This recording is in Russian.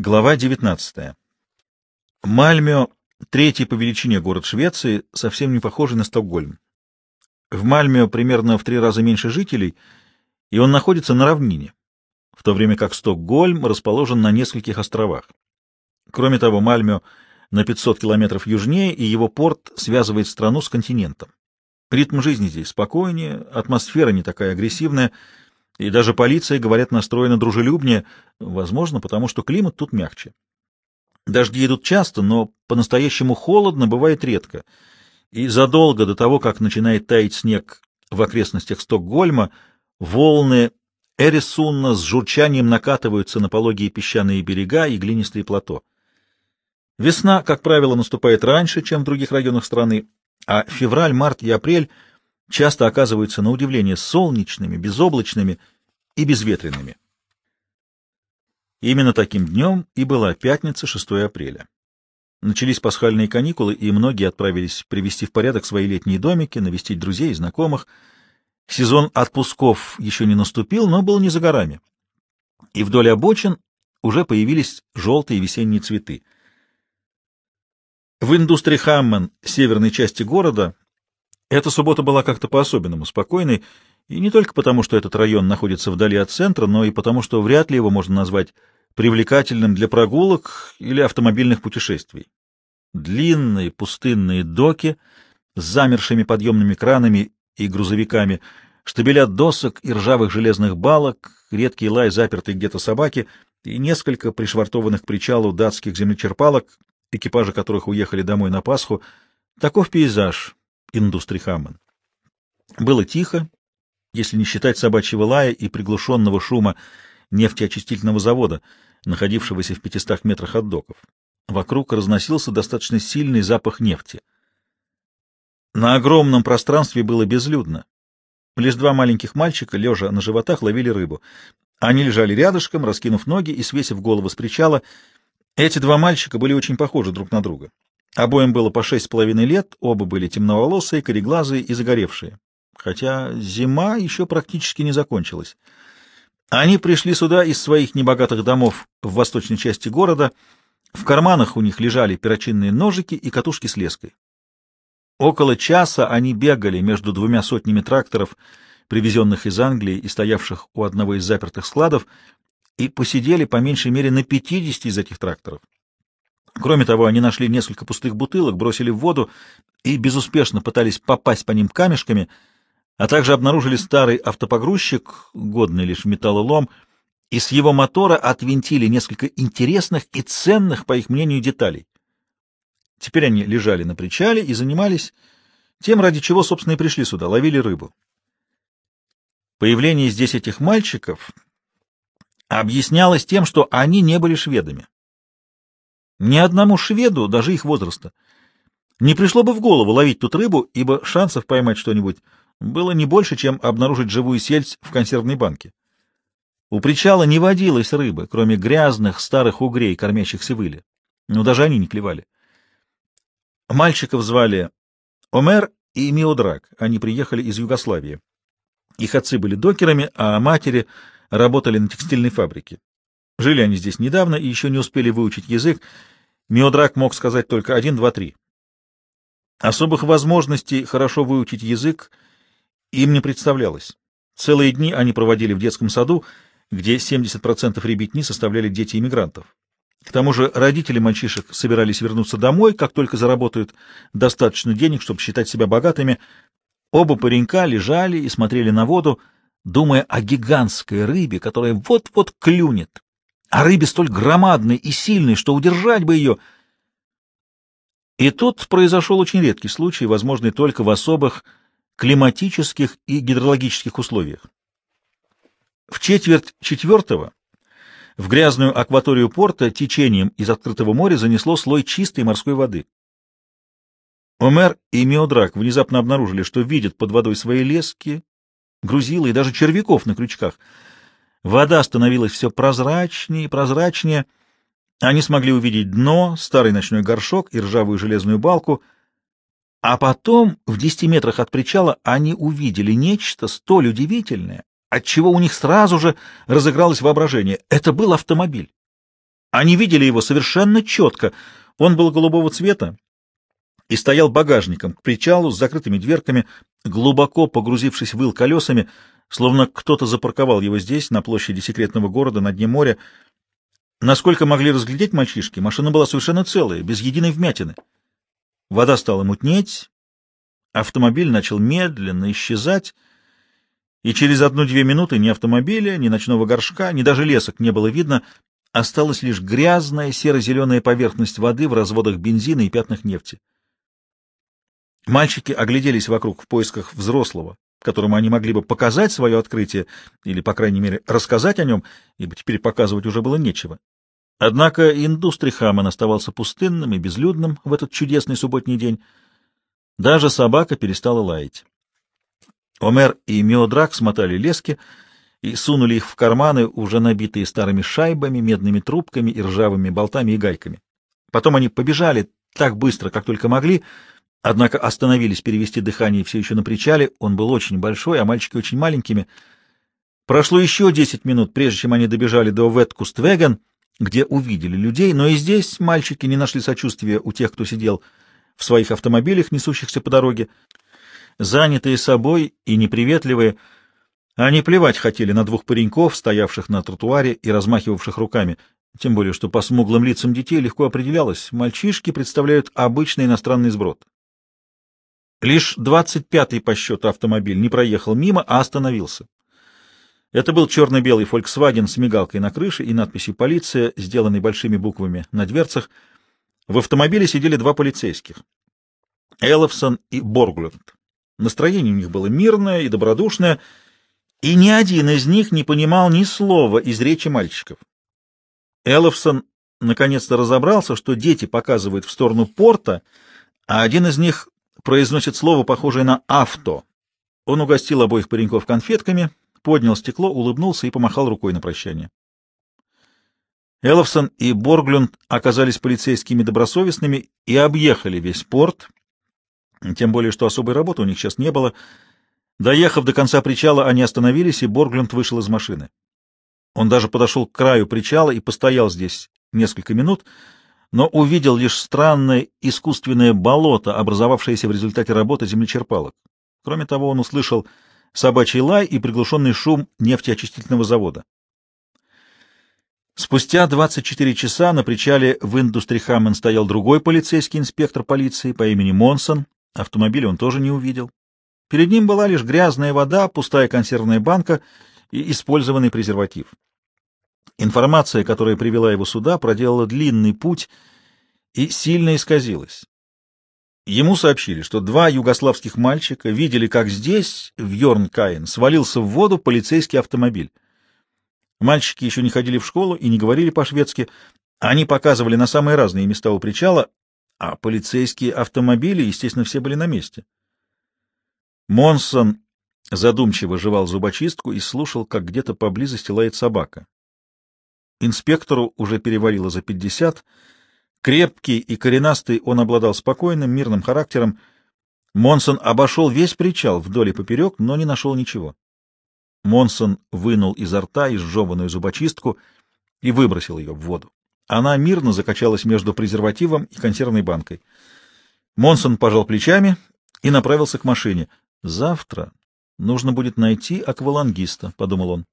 Глава 19. Мальмё — третий по величине город Швеции, совсем не похожий на Стокгольм. В Мальмё примерно в три раза меньше жителей, и он находится на равнине, в то время как Стокгольм расположен на нескольких островах. Кроме того, Мальмё на 500 километров южнее, и его порт связывает страну с континентом. Ритм жизни здесь спокойнее, атмосфера не такая агрессивная — и даже полиция, говорят, настроена дружелюбнее, возможно, потому что климат тут мягче. Дожди идут часто, но по-настоящему холодно бывает редко. И задолго до того, как начинает таять снег в окрестностях Стокгольма, волны Эрисунна с журчанием накатываются на пологие песчаные берега и глинистые плато. Весна, как правило, наступает раньше, чем в других районах страны, а февраль, март и апрель — часто оказываются на удивление солнечными, безоблачными и безветренными. Именно таким днем и была пятница, 6 апреля. Начались пасхальные каникулы, и многие отправились привести в порядок свои летние домики, навестить друзей и знакомых. Сезон отпусков еще не наступил, но был не за горами. И вдоль обочин уже появились желтые весенние цветы. В индустрии Хамман, северной части города, эта суббота была как-то по-особенному спокойной, и не только потому, что этот район находится вдали от центра, но и потому, что вряд ли его можно назвать привлекательным для прогулок или автомобильных путешествий. Длинные пустынные доки с замершими подъемными кранами и грузовиками, штабеля досок и ржавых железных балок, редкий лай запертой где-то собаки и несколько пришвартованных к причалу датских землечерпалок, экипажи которых уехали домой на Пасху. Таков пейзаж, индустрии Хаммон. Было тихо, если не считать собачьего лая и приглушенного шума нефтеочистительного завода, находившегося в 500 метрах от доков. Вокруг разносился достаточно сильный запах нефти. На огромном пространстве было безлюдно. Лишь два маленьких мальчика, лежа на животах, ловили рыбу. Они лежали рядышком, раскинув ноги и свесив голову с причала. Эти два мальчика были очень похожи друг на друга. Обоим было по шесть с половиной лет, оба были темноволосые, кореглазые и загоревшие. Хотя зима еще практически не закончилась. Они пришли сюда из своих небогатых домов в восточной части города. В карманах у них лежали перочинные ножики и катушки с леской. Около часа они бегали между двумя сотнями тракторов, привезенных из Англии и стоявших у одного из запертых складов, и посидели по меньшей мере на 50 из этих тракторов. Кроме того, они нашли несколько пустых бутылок, бросили в воду и безуспешно пытались попасть по ним камешками, а также обнаружили старый автопогрузчик, годный лишь металлолом, и с его мотора отвинтили несколько интересных и ценных, по их мнению, деталей. Теперь они лежали на причале и занимались тем, ради чего, собственно, и пришли сюда, ловили рыбу. Появление здесь этих мальчиков объяснялось тем, что они не были шведами. Ни одному шведу, даже их возраста, не пришло бы в голову ловить тут рыбу, ибо шансов поймать что-нибудь было не больше, чем обнаружить живую сельдь в консервной банке. У причала не водилось рыбы, кроме грязных старых угрей, кормящихся выли. Но даже они не клевали. Мальчиков звали Омер и Миодрак. Они приехали из Югославии. Их отцы были докерами, а матери работали на текстильной фабрике. Жили они здесь недавно и еще не успели выучить язык. Миодрак мог сказать только один, два, три. Особых возможностей хорошо выучить язык им не представлялось. Целые дни они проводили в детском саду, где 70% ребятни составляли дети иммигрантов. К тому же родители мальчишек собирались вернуться домой, как только заработают достаточно денег, чтобы считать себя богатыми. Оба паренька лежали и смотрели на воду, думая о гигантской рыбе, которая вот-вот клюнет а рыбе столь громадной и сильной, что удержать бы ее. И тут произошел очень редкий случай, возможный только в особых климатических и гидрологических условиях. В четверть четвертого в грязную акваторию порта течением из открытого моря занесло слой чистой морской воды. Омер и Миодрак внезапно обнаружили, что видят под водой свои лески, грузила и даже червяков на крючках — Вода становилась все прозрачнее и прозрачнее. Они смогли увидеть дно, старый ночной горшок и ржавую железную балку. А потом, в десяти метрах от причала, они увидели нечто столь удивительное, отчего у них сразу же разыгралось воображение. Это был автомобиль. Они видели его совершенно четко. Он был голубого цвета и стоял багажником к причалу с закрытыми дверками, глубоко погрузившись в ил колесами, словно кто-то запарковал его здесь, на площади секретного города, на дне моря. Насколько могли разглядеть мальчишки, машина была совершенно целая, без единой вмятины. Вода стала мутнеть, автомобиль начал медленно исчезать, и через одну-две минуты ни автомобиля, ни ночного горшка, ни даже лесок не было видно, осталась лишь грязная серо-зеленая поверхность воды в разводах бензина и пятнах нефти. Мальчики огляделись вокруг в поисках взрослого, которому они могли бы показать свое открытие или, по крайней мере, рассказать о нем, ибо теперь показывать уже было нечего. Однако индустрий Хаммон оставался пустынным и безлюдным в этот чудесный субботний день. Даже собака перестала лаять. Омер и Меодрак смотали лески и сунули их в карманы, уже набитые старыми шайбами, медными трубками и ржавыми болтами и гайками. Потом они побежали так быстро, как только могли, однако остановились перевести дыхание все еще на причале. Он был очень большой, а мальчики очень маленькими. Прошло еще десять минут, прежде чем они добежали до Веткуствеген, где увидели людей, но и здесь мальчики не нашли сочувствия у тех, кто сидел в своих автомобилях, несущихся по дороге. Занятые собой и неприветливые, они плевать хотели на двух пареньков, стоявших на тротуаре и размахивавших руками, тем более что по смуглым лицам детей легко определялось, мальчишки представляют обычный иностранный сброд. Лишь двадцать пятый по счету автомобиль не проехал мимо, а остановился. Это был черно-белый Volkswagen с мигалкой на крыше и надписью «Полиция», сделанной большими буквами на дверцах. В автомобиле сидели два полицейских — Элловсон и Борглунд. Настроение у них было мирное и добродушное, и ни один из них не понимал ни слова из речи мальчиков. Элловсон наконец-то разобрался, что дети показывают в сторону порта, а один из них произносит слово, похожее на «авто». Он угостил обоих пареньков конфетками, поднял стекло, улыбнулся и помахал рукой на прощание. Элловсон и Борглюнд оказались полицейскими добросовестными и объехали весь порт, тем более, что особой работы у них сейчас не было. Доехав до конца причала, они остановились, и Борглюнд вышел из машины. Он даже подошел к краю причала и постоял здесь несколько минут, но увидел лишь странное искусственное болото, образовавшееся в результате работы землечерпалок. Кроме того, он услышал собачий лай и приглушенный шум нефтеочистительного завода. Спустя 24 часа на причале в Индустрихамен стоял другой полицейский инспектор полиции по имени Монсон. Автомобиль он тоже не увидел. Перед ним была лишь грязная вода, пустая консервная банка и использованный презерватив. Информация, которая привела его сюда, проделала длинный путь и сильно исказилась. Ему сообщили, что два югославских мальчика видели, как здесь, в Йорнкаин, свалился в воду полицейский автомобиль. Мальчики еще не ходили в школу и не говорили по-шведски. Они показывали на самые разные места у причала, а полицейские автомобили, естественно, все были на месте. Монсон задумчиво жевал зубочистку и слушал, как где-то поблизости лает собака. Инспектору уже перевалило за пятьдесят. Крепкий и коренастый он обладал спокойным, мирным характером. Монсон обошел весь причал вдоль и поперек, но не нашел ничего. Монсон вынул изо рта изжеванную зубочистку и выбросил ее в воду. Она мирно закачалась между презервативом и консервной банкой. Монсон пожал плечами и направился к машине. «Завтра нужно будет найти аквалангиста», — подумал он.